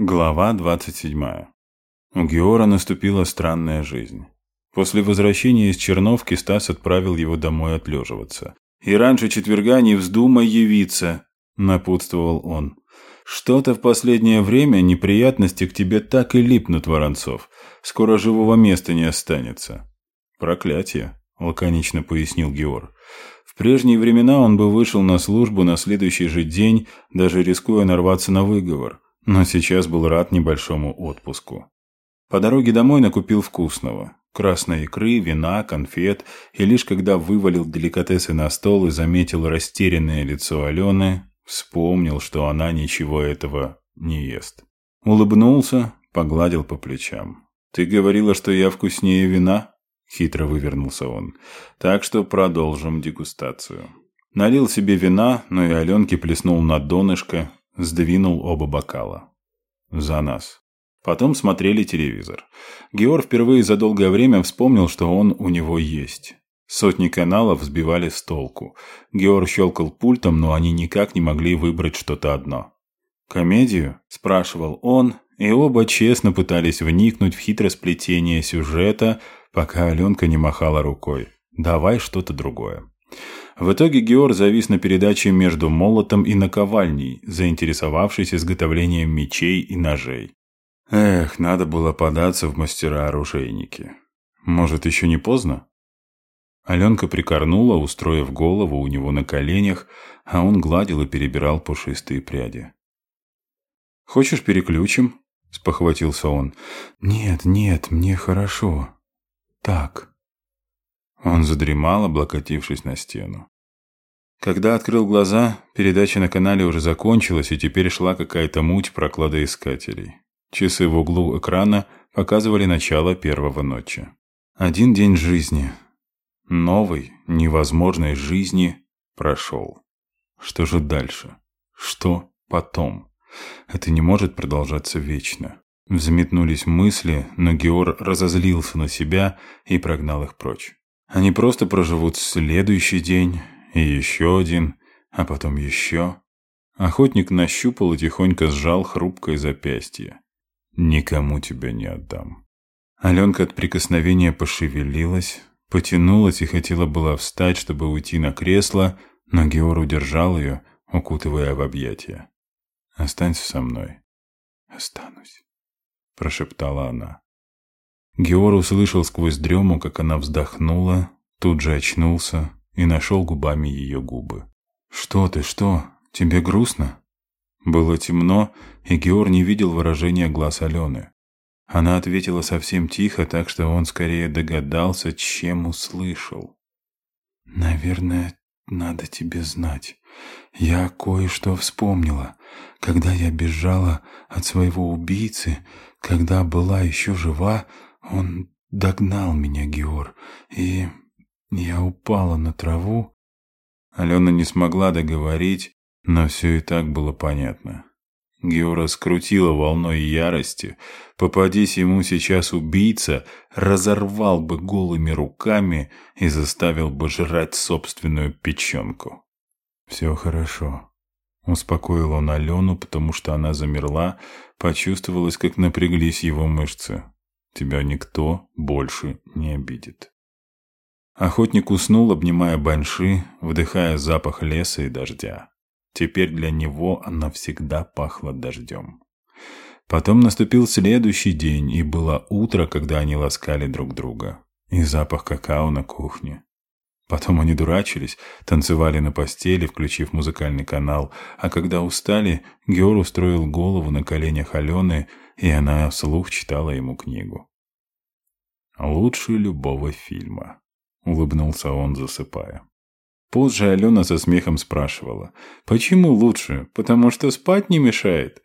Глава 27. У Геора наступила странная жизнь. После возвращения из Черновки Стас отправил его домой отлеживаться. «И раньше четверга не вздумай явиться», – напутствовал он. «Что-то в последнее время неприятности к тебе так и липнут, Воронцов. Скоро живого места не останется». «Проклятие», – лаконично пояснил Геор. В прежние времена он бы вышел на службу на следующий же день, даже рискуя нарваться на выговор – но сейчас был рад небольшому отпуску. По дороге домой накупил вкусного. Красной икры, вина, конфет, и лишь когда вывалил деликатесы на стол и заметил растерянное лицо Алены, вспомнил, что она ничего этого не ест. Улыбнулся, погладил по плечам. «Ты говорила, что я вкуснее вина?» Хитро вывернулся он. «Так что продолжим дегустацию». Налил себе вина, но и Аленке плеснул на донышко, Сдвинул оба бокала. За нас. Потом смотрели телевизор. Георг впервые за долгое время вспомнил, что он у него есть. Сотни каналов сбивали с толку. Георг щелкал пультом, но они никак не могли выбрать что-то одно. «Комедию?» – спрашивал он, и оба честно пытались вникнуть в хитросплетение сюжета, пока Аленка не махала рукой. «Давай что-то другое». В итоге Георг завис на передаче между молотом и наковальней, заинтересовавшись изготовлением мечей и ножей. Эх, надо было податься в мастера-оружейники. Может, еще не поздно? Аленка прикорнула, устроив голову у него на коленях, а он гладил и перебирал пушистые пряди. «Хочешь, переключим?» – спохватился он. «Нет, нет, мне хорошо. Так». Он задремал, облокотившись на стену. Когда открыл глаза, передача на канале уже закончилась, и теперь шла какая-то муть про кладоискателей. Часы в углу экрана показывали начало первого ночи. Один день жизни, новой, невозможной жизни прошел. Что же дальше? Что потом? Это не может продолжаться вечно. Взметнулись мысли, но Геор разозлился на себя и прогнал их прочь. Они просто проживут следующий день, и еще один, а потом еще. Охотник нащупал и тихонько сжал хрупкое запястье. «Никому тебя не отдам». Аленка от прикосновения пошевелилась, потянулась и хотела была встать, чтобы уйти на кресло, но Геор удержал ее, укутывая в объятия. «Останься со мной». «Останусь», – прошептала она. Геор услышал сквозь дрему, как она вздохнула, тут же очнулся и нашел губами ее губы. «Что ты, что? Тебе грустно?» Было темно, и Геор не видел выражения глаз Алены. Она ответила совсем тихо, так что он скорее догадался, чем услышал. «Наверное, надо тебе знать. Я кое-что вспомнила. Когда я бежала от своего убийцы, когда была еще жива, он догнал меня, Геор, и я упала на траву. Алена не смогла договорить, но все и так было понятно. Геора скрутила волной ярости. Попадись ему сейчас убийца, разорвал бы голыми руками и заставил бы жрать собственную печенку. «Все хорошо», — успокоил он Алену, потому что она замерла, почувствовалась, как напряглись его мышцы. Тебя никто больше не обидит. Охотник уснул, обнимая банши, вдыхая запах леса и дождя. Теперь для него она всегда пахла дождем. Потом наступил следующий день, и было утро, когда они ласкали друг друга. И запах какао на кухне. Потом они дурачились, танцевали на постели, включив музыкальный канал, а когда устали, Геор устроил голову на коленях Алены, и она вслух читала ему книгу. «Лучше любого фильма», — улыбнулся он, засыпая. Позже Алена со смехом спрашивала, «Почему лучше? Потому что спать не мешает?»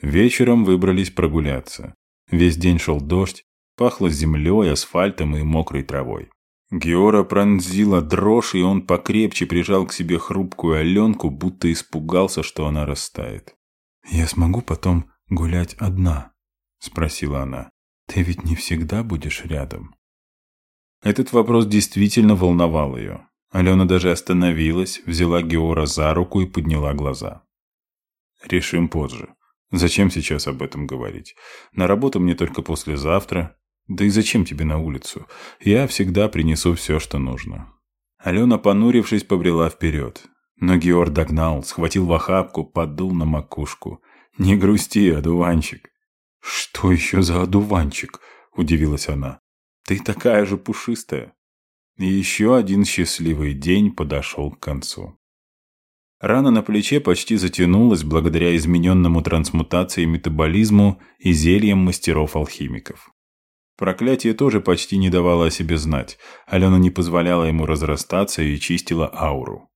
Вечером выбрались прогуляться. Весь день шел дождь, пахло землей, асфальтом и мокрой травой. Геора пронзила дрожь, и он покрепче прижал к себе хрупкую Аленку, будто испугался, что она растает. «Я смогу потом гулять одна?» – спросила она. «Ты ведь не всегда будешь рядом?» Этот вопрос действительно волновал ее. Алена даже остановилась, взяла Геора за руку и подняла глаза. «Решим позже. Зачем сейчас об этом говорить? На работу мне только послезавтра. Да и зачем тебе на улицу? Я всегда принесу все, что нужно. Алена, понурившись, побрела вперед. Но Георг догнал, схватил в охапку, подул на макушку. «Не грусти, одуванчик». «Что еще за одуванчик?» – удивилась она. «Ты такая же пушистая». И еще один счастливый день подошел к концу. Рана на плече почти затянулась благодаря измененному трансмутации метаболизму и зельям мастеров-алхимиков. Проклятие тоже почти не давало о себе знать. Алена не позволяла ему разрастаться и чистила ауру.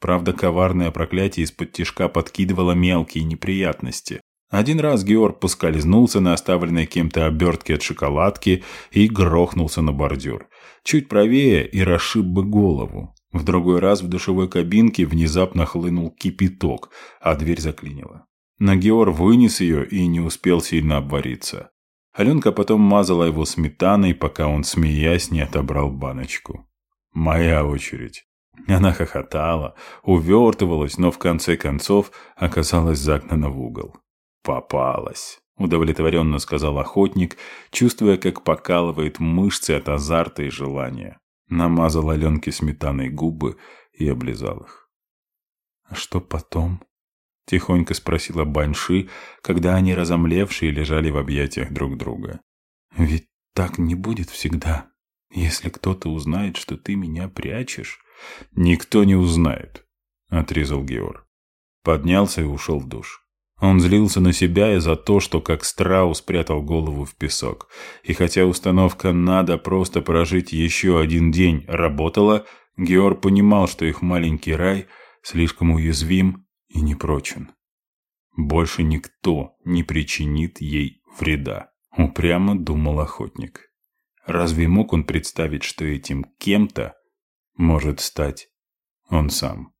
Правда, коварное проклятие из-под тишка подкидывало мелкие неприятности. Один раз Георг поскользнулся на оставленной кем-то обертке от шоколадки и грохнулся на бордюр. Чуть правее и расшиб бы голову. В другой раз в душевой кабинке внезапно хлынул кипяток, а дверь заклинила. Но Георг вынес ее и не успел сильно обвариться. Аленка потом мазала его сметаной, пока он, смеясь, не отобрал баночку. «Моя очередь». Она хохотала, увертывалась, но в конце концов оказалась загнана в угол. «Попалась», — удовлетворенно сказал охотник, чувствуя, как покалывает мышцы от азарта и желания. Намазал Аленке сметаной губы и облизал их. «А что потом?» — тихонько спросила Банши, когда они, разомлевшие, лежали в объятиях друг друга. «Ведь так не будет всегда. Если кто-то узнает, что ты меня прячешь...» «Никто не узнает», — отрезал Георг. Поднялся и ушел в душ. Он злился на себя и за то, что как страус спрятал голову в песок. И хотя установка «надо просто прожить еще один день» работала, Георг понимал, что их маленький рай слишком уязвим и непрочен. Больше никто не причинит ей вреда, упрямо думал охотник. Разве мог он представить, что этим кем-то может стать он сам.